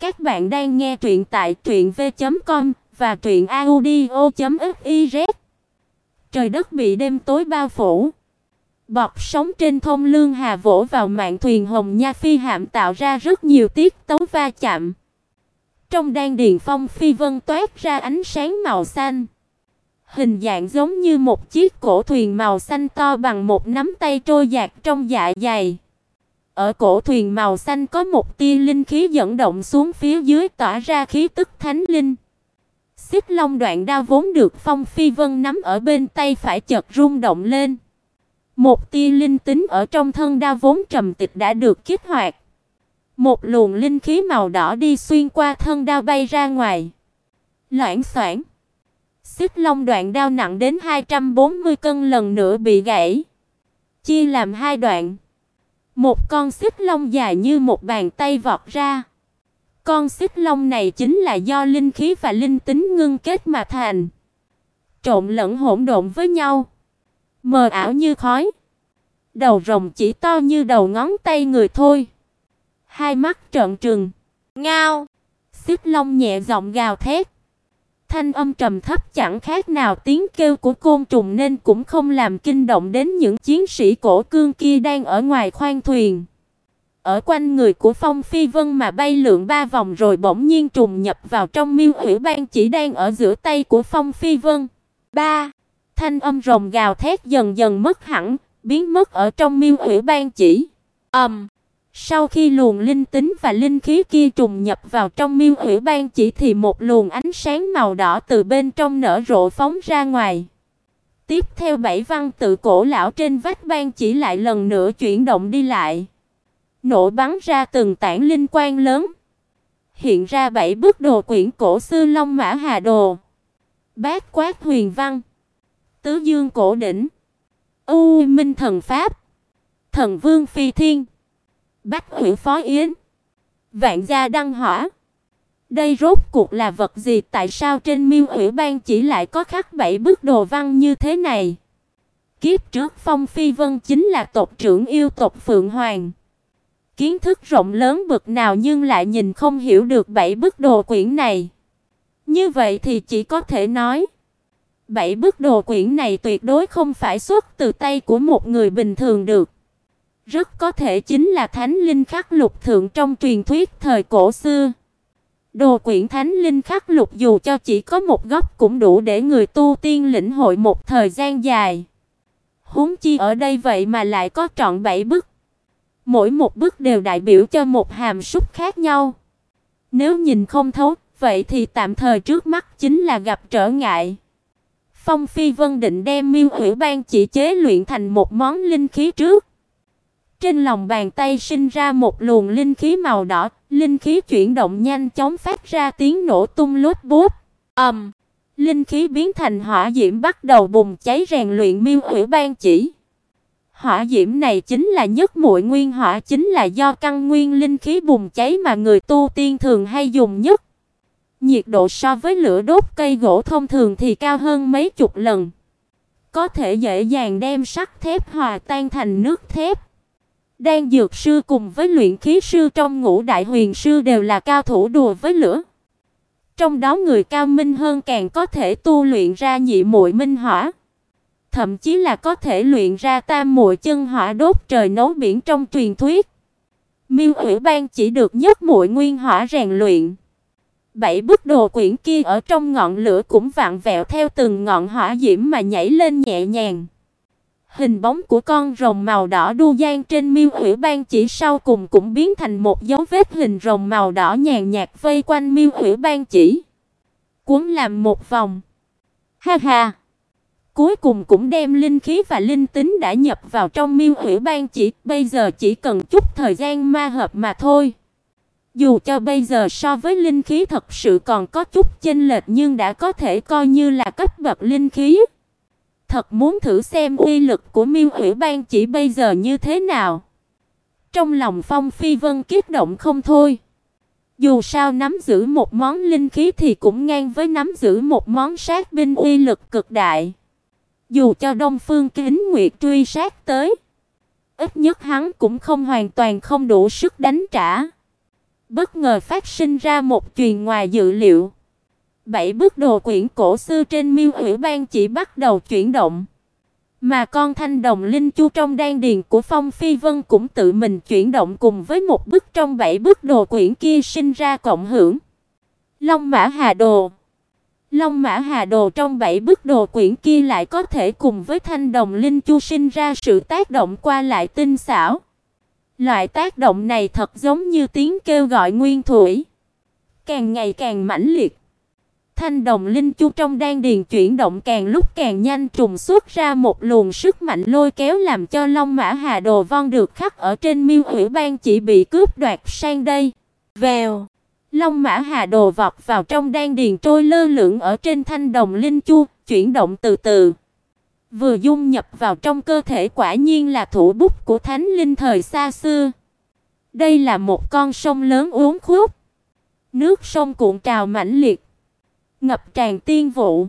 Các bạn đang nghe truyện tại truyệnv.com và truyệnaudio.fiz. Trời đất bị đêm tối bao phủ. Bọt sóng trên thông lương hà vỗ vào mạn thuyền hồng nha phi hạm tạo ra rất nhiều tiết tấu va chạm. Trong đan điền phong phi vân toát ra ánh sáng màu xanh. Hình dạng giống như một chiếc cổ thuyền màu xanh to bằng một nắm tay trôi dạt trong dạ dày. Ở cổ thuyền màu xanh có một tia linh khí dẫn động xuống phía dưới tỏa ra khí tức thánh linh. Xích Long đoạn đao vốn được Phong Phi Vân nắm ở bên tay phải chợt rung động lên. Một tia linh tính ở trong thân đao vốn trầm tịch đã được kích hoạt. Một luồng linh khí màu đỏ đi xuyên qua thân đao bay ra ngoài. Loảng xoảng. Xích Long đoạn đao nặng đến 240 cân lần nữa bị gãy, chia làm hai đoạn. Một con xích long dài như một bàn tay vọt ra. Con xích long này chính là do linh khí và linh tính ngưng kết mà thành, trộn lẫn hỗn độn với nhau, mờ ảo như khói. Đầu rồng chỉ to như đầu ngón tay người thôi. Hai mắt trợn trừng, ngao. Xích long nhẹ giọng gào thét. Thanh âm trầm thấp chẳng khác nào tiếng kêu của côn trùng nên cũng không làm kinh động đến những chiến sĩ cổ cương kia đang ở ngoài khoang thuyền. Ở quanh người của Phong Phi Vân mà bay lượn ba vòng rồi bỗng nhiên trùng nhập vào trong miêu hủy ban chỉ đang ở giữa tay của Phong Phi Vân. Ba, thanh âm rồng gào thét dần dần mất hẳn, biến mất ở trong miêu hủy ban chỉ. Ầm. Um, sau khi luồng linh tính và linh khí kia trùng nhập vào trong miêu hủy ban chỉ thì một luồng ánh sáng màu đỏ từ bên trong nở rộ phóng ra ngoài. Tiếp theo bảy văn tự cổ lão trên vách ban chỉ lại lần nữa chuyển động đi lại. Nổ bắn ra từng tảng linh quang lớn. Hiện ra bảy bức đồ quyển cổ sư Long Mã Hà Đồ. Bát Quát Huyền Văn. Tứ Dương Cổ Đỉnh. U Minh Thần Pháp. Thần Vương Phi Thiên. Bách Hủy Phó Yến, Vạn gia đăng hỏa. Đây rốt cuộc là vật gì, tại sao trên Miêu Hủy Ban chỉ lại có khắc bảy bức đồ văn như thế này? Kiếp trước Phong Phi Vân chính là tộc trưởng yêu tộc Phượng Hoàng. Kiến thức rộng lớn bực nào nhưng lại nhìn không hiểu được bảy bức đồ quyển này. Như vậy thì chỉ có thể nói, bảy bức đồ quyển này tuyệt đối không phải xuất từ tay của một người bình thường được rất có thể chính là thánh linh khắc lục thượng trong truyền thuyết thời cổ xưa. Đồ quyển thánh linh khắc lục dù cho chỉ có một góc cũng đủ để người tu tiên lĩnh hội một thời gian dài. Huống chi ở đây vậy mà lại có trọn 7 bức. Mỗi một bức đều đại biểu cho một hàm súc khác nhau. Nếu nhìn không thấu, vậy thì tạm thời trước mắt chính là gặp trở ngại. Phong Phi Vân định đem Miêu Hủy Ban chỉ chế luyện thành một món linh khí trước. Trên lòng bàn tay sinh ra một luồng linh khí màu đỏ, linh khí chuyển động nhanh chóng phát ra tiếng nổ tung lốt bút. Ầm. Um, linh khí biến thành hỏa diễm bắt đầu bùng cháy rèn luyện Miêu Hủy Ban chỉ. Hỏa diễm này chính là nhất muội nguyên hỏa chính là do căn nguyên linh khí bùng cháy mà người tu tiên thường hay dùng nhất. Nhiệt độ so với lửa đốt cây gỗ thông thường thì cao hơn mấy chục lần. Có thể dễ dàng đem sắt thép hòa tan thành nước thép. Đan dược sư cùng với luyện khí sư trong ngũ đại huyền sư đều là cao thủ đùa với lửa. Trong đó người cao minh hơn càng có thể tu luyện ra nhị muội minh hỏa, thậm chí là có thể luyện ra tam muội chân hỏa đốt trời nấu biển trong truyền thuyết. Miêu Hủy Ban chỉ được nhất muội nguyên hỏa rèn luyện. Bảy bức đồ quyển kia ở trong ngọn lửa cũng vặn vẹo theo từng ngọn hỏa diễm mà nhảy lên nhẹ nhàng. Hình bóng của con rồng màu đỏ đu gian trên miêu ủy ban chỉ sau cùng cũng biến thành một dấu vết hình rồng màu đỏ nhàn nhạt vây quanh miêu ủy ban chỉ. Cuốn làm một vòng. Ha ha. Cuối cùng cũng đem linh khí và linh tính đã nhập vào trong miêu ủy ban chỉ, bây giờ chỉ cần chút thời gian ma hợp mà thôi. Dù cho bây giờ so với linh khí thật sự còn có chút chênh lệch nhưng đã có thể coi như là cấp bậc linh khí. Thật muốn thử xem uy lực của Miêu Hủy Ban chỉ bây giờ như thế nào. Trong lòng Phong Phi Vân kích động không thôi. Dù sao nắm giữ một món linh khí thì cũng ngang với nắm giữ một món sát binh uy lực cực đại. Dù cho Đông Phương Kính Nguyệt truy sát tới, ít nhất hắn cũng không hoàn toàn không đủ sức đánh trả. Bất ngờ phát sinh ra một chuyện ngoài dự liệu. Bảy bức đồ quyển cổ xưa trên miêu ủy ban chỉ bắt đầu chuyển động. Mà con thanh đồng linh chu trong đan điền của Phong Phi Vân cũng tự mình chuyển động cùng với một bức trong bảy bức đồ quyển kia sinh ra cộng hưởng. Long Mã Hà Đồ Long Mã Hà Đồ trong bảy bức đồ quyển kia lại có thể cùng với thanh đồng linh chu sinh ra sự tác động qua lại tinh xảo. Loại tác động này thật giống như tiếng kêu gọi nguyên thủy, càng ngày càng mãnh liệt. Thanh đồng linh chu trong đan điền chuyển động càng lúc càng nhanh trùng xuất ra một luồng sức mạnh lôi kéo làm cho Long Mã Hà Đồ Vong được khắc ở trên miêu ủy ban chỉ bị cướp đoạt sang đây. Vèo. Long Mã Hà Đồ vọt vào trong đan điền trôi lơ lửng ở trên thanh đồng linh chu, chuyển động từ từ. Vừa dung nhập vào trong cơ thể quả nhiên là thủ bút của thánh linh thời xa xưa. Đây là một con sông lớn uốn khúc. Nước sông cuộn trào mãnh liệt, ngập tràn tiên vụ.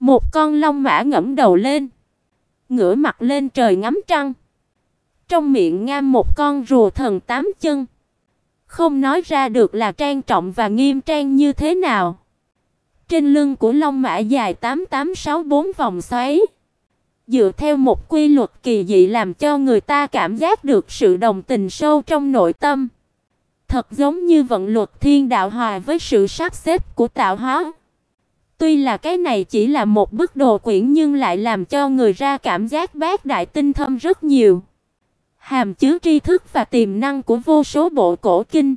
Một con long mã ngẩng đầu lên, ngửa mặt lên trời ngắm trăng. Trong miệng ngam một con rùa thần tám chân. Không nói ra được là trang trọng và nghiêm trang như thế nào. Trên lưng của long mã dài 8864 vòng xoáy, dựa theo một quy luật kỳ dị làm cho người ta cảm giác được sự đồng tình sâu trong nội tâm. Thật giống như vận luật thiên đạo hòa với sự sắp xếp của tạo hóa. Tuy là cái này chỉ là một bức đồ quyển nhưng lại làm cho người ra cảm giác bác đại tinh thâm rất nhiều hàm chứa tri thức và tiềm năng của vô số bộ cổ kinh.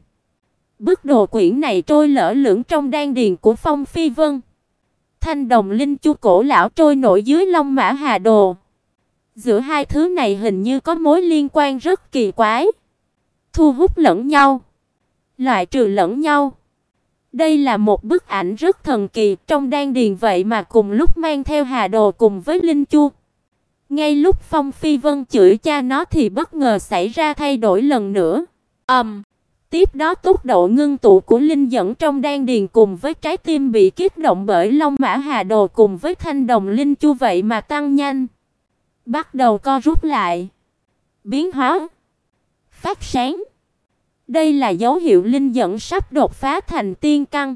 Bức đồ quyển này trôi lở lưỡng trong đan điền của Phong Phi Vân. Thanh đồng linh chu cổ lão trôi nổi dưới Long Mã Hà Đồ. Giữa hai thứ này hình như có mối liên quan rất kỳ quái, thu hút lẫn nhau, loại trừ lẫn nhau. Đây là một bức ảnh rất thần kỳ, trong đan điền vậy mà cùng lúc mang theo Hà Đồ cùng với Linh Chu. Ngay lúc Phong Phi Vân chửi cha nó thì bất ngờ xảy ra thay đổi lần nữa. Ầm. Um, tiếp đó tốc độ ngưng tụ của linh dẫn trong đan điền cùng với trái tim bị kích động bởi Long Mã Hà Đồ cùng với thanh đồng linh chu vậy mà tăng nhanh. Bắt đầu co rút lại. Biến hóa. Phát sáng. Đây là dấu hiệu linh dẫn sắp đột phá thành tiên căn.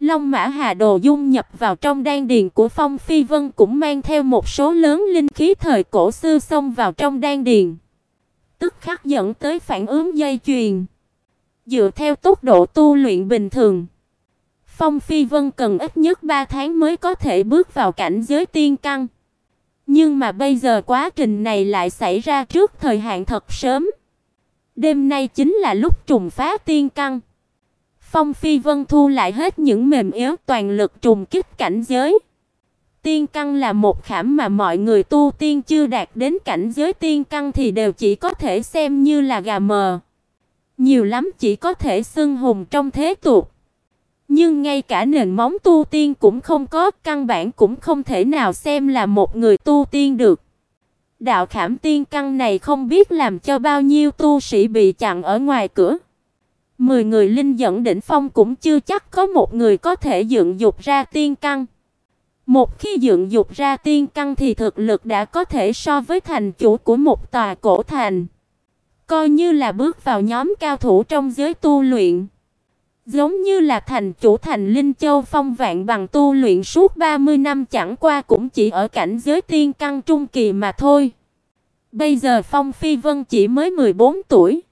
Long Mã Hà Đồ dung nhập vào trong đan điền của Phong Phi Vân cũng mang theo một số lớn linh khí thời cổ xưa xông vào trong đan điền. Tức khắc dẫn tới phản ứng dây chuyền. Dựa theo tốc độ tu luyện bình thường, Phong Phi Vân cần ít nhất 3 tháng mới có thể bước vào cảnh giới tiên căn. Nhưng mà bây giờ quá trình này lại xảy ra trước thời hạn thật sớm. Đêm nay chính là lúc trùng phá tiên căn. Phong Phi Vân thu lại hết những mềm yếu toàn lực trùng kích cảnh giới. Tiên căn là một khảm mà mọi người tu tiên chưa đạt đến cảnh giới tiên căn thì đều chỉ có thể xem như là gà mờ. Nhiều lắm chỉ có thể xưng hùng trong thế tục. Nhưng ngay cả nền móng tu tiên cũng không có, căn bản cũng không thể nào xem là một người tu tiên được. Đạo khảm tiên căn này không biết làm cho bao nhiêu tu sĩ bị chặn ở ngoài cửa. Mười người linh dẫn đỉnh phong cũng chưa chắc có một người có thể dựng dục ra tiên căn. Một khi dựng dục ra tiên căn thì thực lực đã có thể so với thành chủ của một tòa cổ thành. Coi như là bước vào nhóm cao thủ trong giới tu luyện. Giống như là thành chủ thành Linh Châu Phong Vạn bằng tu luyện suốt 30 năm chẳng qua cũng chỉ ở cảnh giới tiên căn trung kỳ mà thôi. Bây giờ Phong Phi Vân chỉ mới 14 tuổi.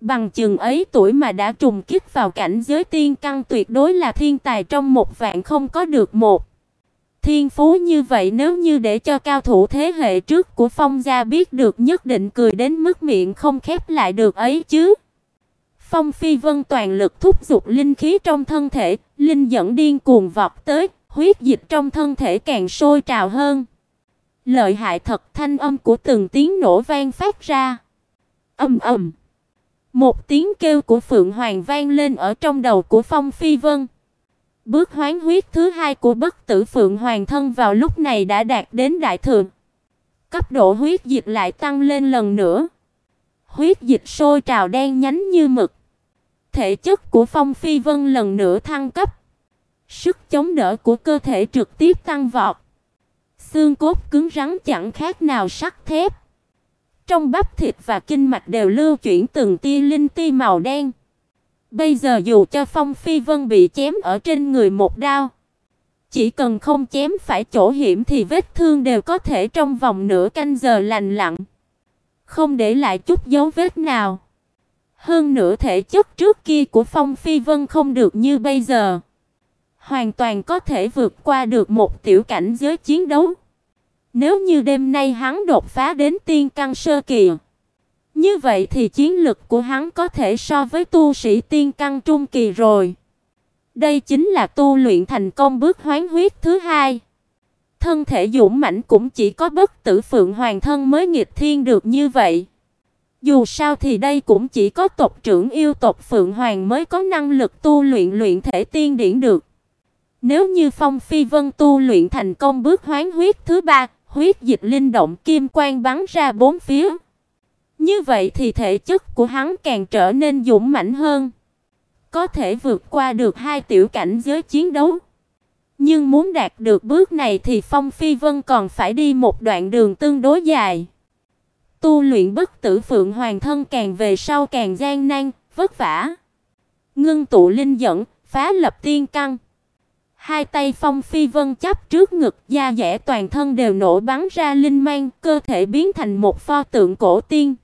Bằng chừng ấy tuổi mà đã trùng kích vào cảnh giới tiên căn tuyệt đối là thiên tài trong một vạn không có được một. Thiên phú như vậy nếu như để cho cao thủ thế hệ trước của Phong gia biết được nhất định cười đến mức miệng không khép lại được ấy chứ. Phong Phi Vân toàn lực thúc giục linh khí trong thân thể, linh dẫn điên cuồng vọt tới, huyết dịch trong thân thể càng sôi trào hơn. Lợi hại thật, thanh âm của từng tiếng nổ vang phát ra. Ầm ầm. Một tiếng kêu của Phượng Hoàng vang lên ở trong đầu của Phong Phi Vân. Bước hoán huyết thứ hai của bất tử Phượng Hoàng thân vào lúc này đã đạt đến đại thượng. Cấp độ huyết dịch lại tăng lên lần nữa. Huyết dịch sôi trào đen nhánh như mực. Thể chất của Phong Phi Vân lần nữa thăng cấp. Sức chống đỡ của cơ thể trực tiếp tăng vọt. Xương cốt cứng rắn chẳng khác nào sắt thép. Trong bắp thịt và kinh mạch đều lưu chuyển từng tia linh ti màu đen. Bây giờ dù cho Phong Phi Vân bị chém ở trên người một đao, chỉ cần không chém phải chỗ hiểm thì vết thương đều có thể trong vòng nửa canh giờ lành lặn, không để lại chút dấu vết nào. Hơn nữa thể chất trước kia của Phong Phi Vân không được như bây giờ, hoàn toàn có thể vượt qua được một tiểu cảnh giới chiến đấu. Nếu như đêm nay hắn đột phá đến tiên căn sơ kỳ, như vậy thì chiến lực của hắn có thể so với tu sĩ tiên căn trung kỳ rồi. Đây chính là tu luyện thành công bước hoán huyết thứ hai. Thân thể dũng mãnh cũng chỉ có bất tử phượng hoàng thân mới nghịch thiên được như vậy. Dù sao thì đây cũng chỉ có tộc trưởng yêu tộc Phượng Hoàng mới có năng lực tu luyện luyện thể tiên điển được. Nếu như Phong Phi Vân tu luyện thành công bước hoán huyết thứ ba, huyết dịch linh động kim quang bắn ra bốn phía. Như vậy thì thể chất của hắn càng trở nên dũng mãnh hơn, có thể vượt qua được hai tiểu cảnh giới chiến đấu. Nhưng muốn đạt được bước này thì Phong Phi Vân còn phải đi một đoạn đường tương đối dài. Tu luyện bất tử phượng hoàng thân càng về sau càng gian nan, vất vả. Ngưng tụ linh dẫn, phá lập tiên căn. Hai tay Phong Phi Vân chắp trước ngực, da dẻ toàn thân đều nổ bắn ra linh mang, cơ thể biến thành một pho tượng cổ tiên.